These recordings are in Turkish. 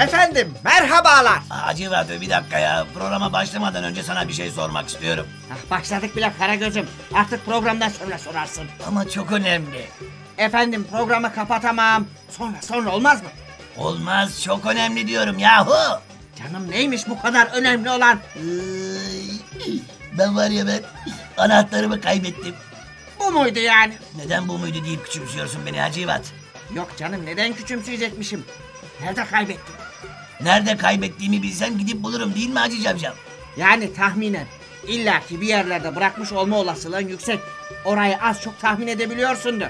Efendim merhabalar. Hacı abi bir dakika ya. Programa başlamadan önce sana bir şey sormak istiyorum. Ah, başladık bile Karagöz'üm. Artık programdan sonra sorarsın. Ama çok önemli. Efendim programı kapatamam. Sonra sonra olmaz mı? Olmaz çok önemli diyorum yahu. Canım neymiş bu kadar önemli olan? Ben var ya ben anahtarımı kaybettim. Bu muydu yani? Neden bu muydu deyip küçümsüyorsun beni Hacivat? Yok canım neden küçümseyecekmişim? Nerede kaybettim? Nerede kaybettiğimi bilsem gidip bulurum değil mi Hacı Cavcav? Yani tahminen. İlla ki bir yerlerde bırakmış olma olasılığın yüksek. Orayı az çok tahmin edebiliyorsundur.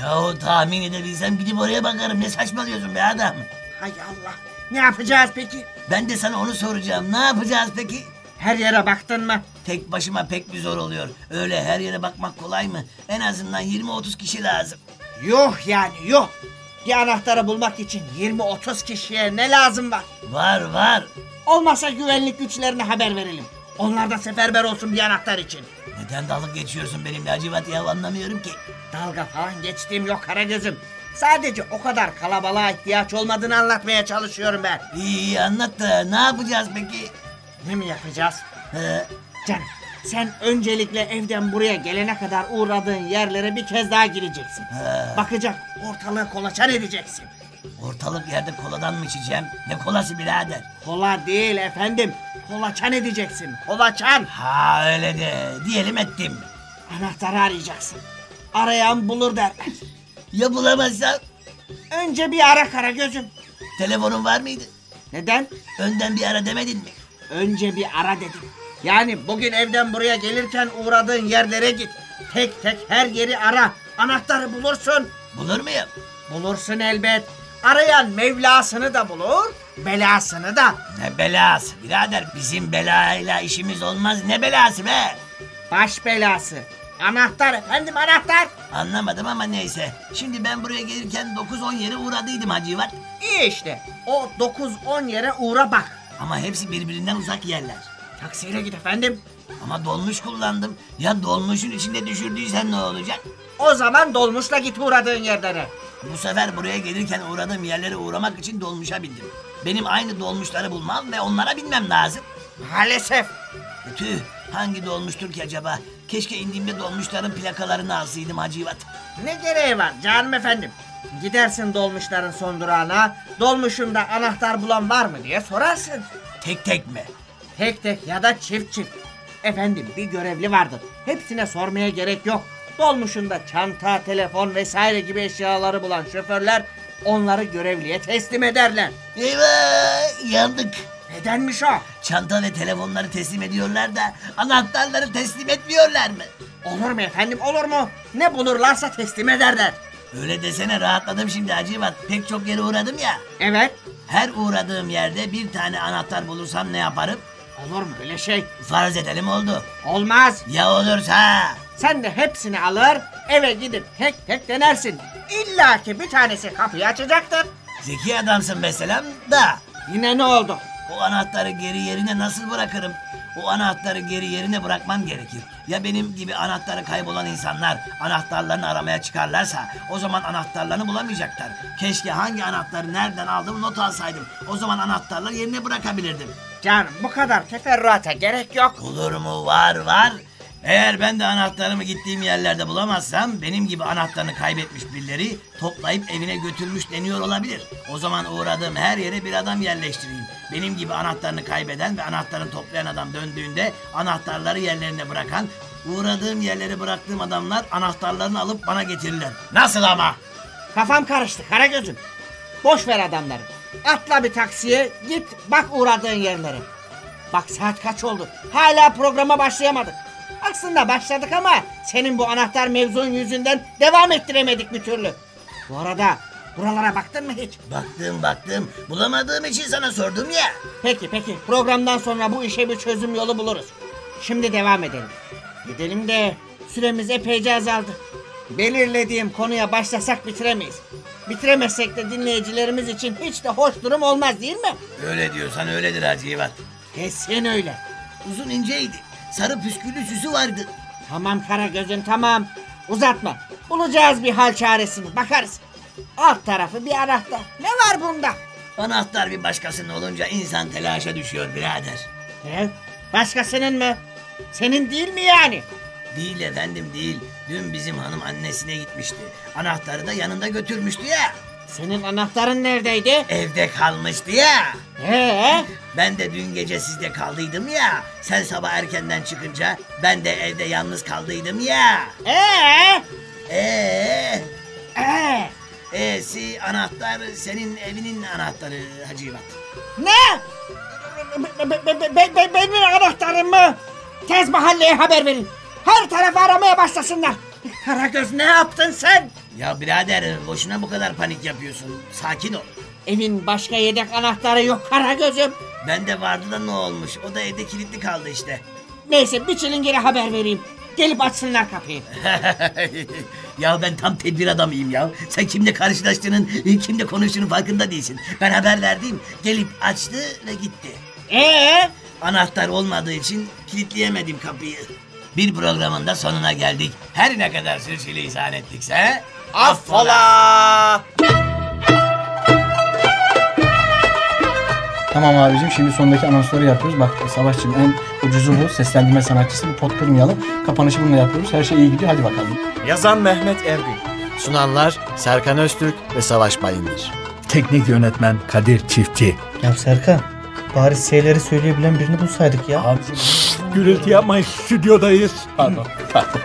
Yahu tahmin edebilsem gidip oraya bakarım. Ne saçmalıyorsun be adam? Hay Allah. Ne yapacağız peki? Ben de sana onu soracağım. Ne yapacağız peki? Her yere baktın mı? Tek başıma pek bir zor oluyor. Öyle her yere bakmak kolay mı? En azından 20-30 kişi lazım. Yuh yani yuh. Bir anahtarı bulmak için 20-30 kişiye ne lazım var? Var var. Olmazsa güvenlik güçlerine haber verelim. Onlar da seferber olsun bir anahtar için. Neden dalga geçiyorsun benimle Hacivat ya anlamıyorum ki. Dalga falan geçtiğim yok Karagöz'üm. Sadece o kadar kalabalığa ihtiyaç olmadığını anlatmaya çalışıyorum ben. İyi iyi anlat da ne yapacağız peki? Ne mi yapacağız? He, Canım sen öncelikle evden buraya gelene kadar uğradığın yerlere bir kez daha gireceksin. he. Bakacak ortalığı kolaçan edeceksin. Ortalık yerde koladan mı içeceğim? Ne kolası birader? Kola değil efendim. Kolaçan edeceksin. Kolaçan. Ha öyle de diyelim ettim. Anahtarı arayacaksın. Arayan bulur derler. Ya bulamazsam? Önce bir ara Karagöz'üm. Telefonun var mıydı? Neden? Önden bir ara demedin mi? Önce bir ara dedim. Yani bugün evden buraya gelirken uğradığın yerlere git. Tek tek her yeri ara. Anahtarı bulursun. Bulur muyum? Bulursun elbet. Arayan Mevlasını da bulur, belasını da. Ne belası birader bizim belayla işimiz olmaz ne belası be? Baş belası. Anahtar efendim anahtar. Anlamadım ama neyse. Şimdi ben buraya gelirken 9-10 yere uğradıydım Hacivat. İyi işte. O 9-10 yere uğra bak. Ama hepsi birbirinden uzak yerler. Taksiyle git efendim. Ama dolmuş kullandım. Ya dolmuşun içinde düşürdüysen ne olacak? O zaman dolmuşla git uğradığın yerlere. Bu sefer buraya gelirken uğradığım yerlere uğramak için dolmuşa bindim. Benim aynı dolmuşları bulmam ve onlara binmem lazım. Maalesef. E Tüh hangi dolmuştur ki acaba? Keşke indiğimde dolmuşların plakalarını alsaydım Hacivat. Ne gereği var canım efendim? Gidersin dolmuşların son durağına, dolmuşumda anahtar bulan var mı diye sorarsın. Tek tek mi? Tek tek ya da çift çift. Efendim bir görevli vardır. Hepsine sormaya gerek yok. Dolmuşunda çanta, telefon vesaire gibi eşyaları bulan şoförler onları görevliye teslim ederler. Eyvah yandık. Nedenmiş o? Çanta ve telefonları teslim ediyorlar da anahtarları teslim etmiyorlar mı? Olur mu efendim olur mu? Ne bulurlarsa teslim ederler. Öyle desene rahatladım şimdi Hacivat. Pek çok yere uğradım ya. Evet. Her uğradığım yerde bir tane anahtar bulursam ne yaparım? Olur mu öyle şey? Farz edelim oldu. Olmaz. Ya olursa? Sen de hepsini alır eve gidip tek tek denersin. İlla ki bir tanesi kapıyı açacaktır. Zeki adamsın mesela da. Yine ne oldu? O anahtarı geri yerine nasıl bırakırım? O anahtarı geri yerine bırakmam gerekir. Ya benim gibi anahtarı kaybolan insanlar anahtarlarını aramaya çıkarlarsa o zaman anahtarlarını bulamayacaklar. Keşke hangi anahtarı nereden aldım not alsaydım. O zaman anahtarları yerine bırakabilirdim. Canım bu kadar teferruata gerek yok. Olur mu? Var var. Eğer ben de anahtarımı gittiğim yerlerde bulamazsam benim gibi anahtarını kaybetmiş birileri toplayıp evine götürmüş deniyor olabilir. O zaman uğradığım her yere bir adam yerleştireyim. Benim gibi anahtarını kaybeden ve anahtarını toplayan adam döndüğünde anahtarları yerlerine bırakan, uğradığım yerlere bıraktığım adamlar anahtarlarını alıp bana getirirler. Nasıl ama? Kafam karıştı Karagöz'üm. Boş ver adamları. Atla bir taksiye git bak uğradığın yerlere. Bak saat kaç oldu. Hala programa başlayamadık. Aslında başladık ama senin bu anahtar mevzun yüzünden devam ettiremedik bir türlü. Bu arada buralara baktın mı hiç? Baktım baktım bulamadığım için sana sordum ya. Peki peki programdan sonra bu işe bir çözüm yolu buluruz. Şimdi devam edelim. Gidelim de süremiz epeyce azaldı. Belirlediğim konuya başlasak bitiremeyiz. Bitiremezsek de dinleyicilerimiz için hiç de hoş durum olmaz değil mi? Öyle diyorsan öyledir Hacı Yivat. Kesin öyle. Uzun inceydi. Sarı püsküllü süsü vardı. Tamam Karagöz'üm tamam. Uzatma. Bulacağız bir hal çaresini bakarız. Alt tarafı bir anahtar. Ne var bunda? Anahtar bir başkasının olunca insan telaşa düşüyor birader. Ne? Başkasının mı? Senin değil mi yani? Değil efendim değil. Dün bizim hanım annesine gitmişti. Anahtarı da yanında götürmüştü ya. Senin anahtarın neredeydi? Evde kalmıştı ya. Ee? Ben de dün gece sizde kaldıydım ya. Sen sabah erkenden çıkınca ben de evde yalnız kaldıydım ya. Ee? Eee? Ee? E'si anahtar senin evinin anahtarı Hacı Yivat. Ne? Be- be- be- be- be- benim anahtarım mı? Tez mahalleye haber verin. Her tarafı aramaya başlasınlar. Karagöz ne yaptın sen? Ya birader boşuna bu kadar panik yapıyorsun. Sakin ol. Evin başka yedek anahtarı yok Karagöz'üm. Bende vardı da ne olmuş? O da evde kilitli kaldı işte. Neyse bir çilingire haber vereyim. Gelip açsınlar kapıyı. ya ben tam tedbir adamıyım ya. Sen kimle karşılaştığının, kimle konuştuğunun farkında değilsin. Ben haber verdim, gelip açtı ve gitti. Ee? Anahtar olmadığı için kilitleyemedim kapıyı. Bir programın da sonuna geldik. Her ne kadar sürçülisan ettikse... Affola! Tamam abicim şimdi sondaki anonsları yapıyoruz. Bak Savaşçım en ucuzu bu. Seslendirme sanatçısı. Bir pot kırmayalım. Kapanışı bununla yapıyoruz. Her şey iyi gidiyor. Hadi bakalım. Yazan Mehmet Ergün. Sunanlar Serkan Öztürk ve Savaş Bayındır. Teknik yönetmen Kadir Çiftçi. Ya Serkan, bari S'leri söyleyebilen birini bulsaydık ya. Gürültü yapmayın stüdyodayız. Pardon. Pardon.